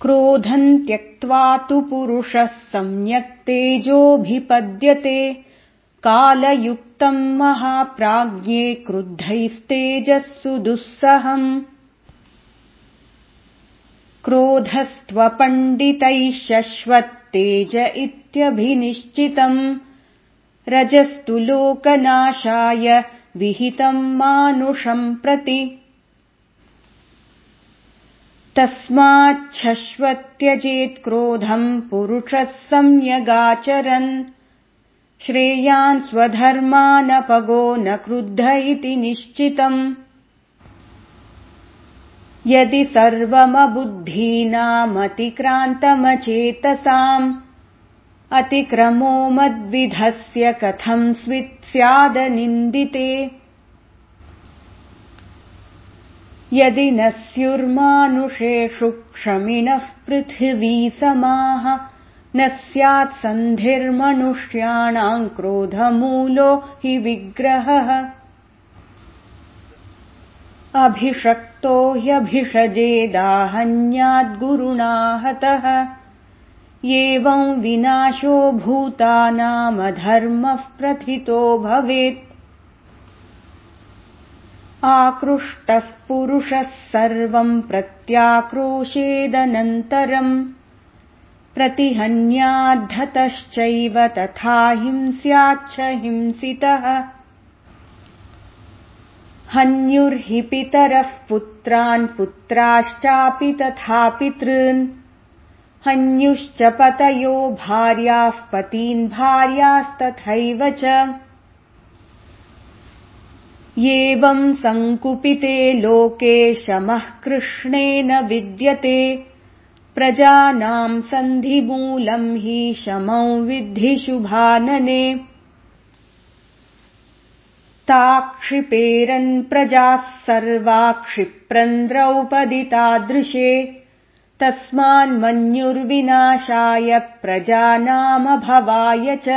क्रोधम् त्यक्त्वा तु पुरुषः सम्यक् तेजोऽभिपद्यते। कालयुक्तम् महाप्राज्ञे क्रुद्धैस्तेजःसु दुःसहम्। क्रोधस्त्वपण्डितैः शश्वत्तेज इत्यभिनिश्चितम्। रजस्तु लोकनाशाय विहितम् मानुषम् प्रति तस्माच्छश्वत्यजेत्क्रोधम् पुरुषः सम्यगाचरन्। श्रेयान् स्वधर्मानपगो न क्रुद्ध इति निश्चितम्। यदि सर्वमबुद्धीनामतिक्रान्तमचेतसाम् अतिक्रमो मद्विधस्य कथम् स्यादनिन्दिते यदि न स्युर्मानुषेषु क्षमिणः पृथिवीसमाः न स्यात् सन्धिर्मनुष्याणाम् क्रोधमूलो हि विग्रहः। अभिषक्तो ह्यभिषजेदाहन्याद्गुरुणा हतः एवम् विनाशो भूतानामधर्मः प्रथितो भवेत् आकृष्टः पुरुषः सर्वम् प्रत्याक्रोशेदनन्तरम् प्रतिहन्याद्धतश्चैव तथा हिंस्याच्छ हिंसितः। हन्युर्हि पितरः पुत्रान् पुत्राश्चापि तथा पितॄन्। हन्युश्च पतयो भार्याः पतीन् भार्यास्तथैव च एवम् सङ्कुपिते लोके शमः कृष्णेन विद्यते। प्रजानाम् सन्धिमूलम् हि शमौ विद्धि शुभानने। ताक्षिपेरन् प्रजाः सर्वा क्षिप्रन् द्रौपदितादृशे तस्मान्मन्युर्विनाशाय प्रजानामभवाय च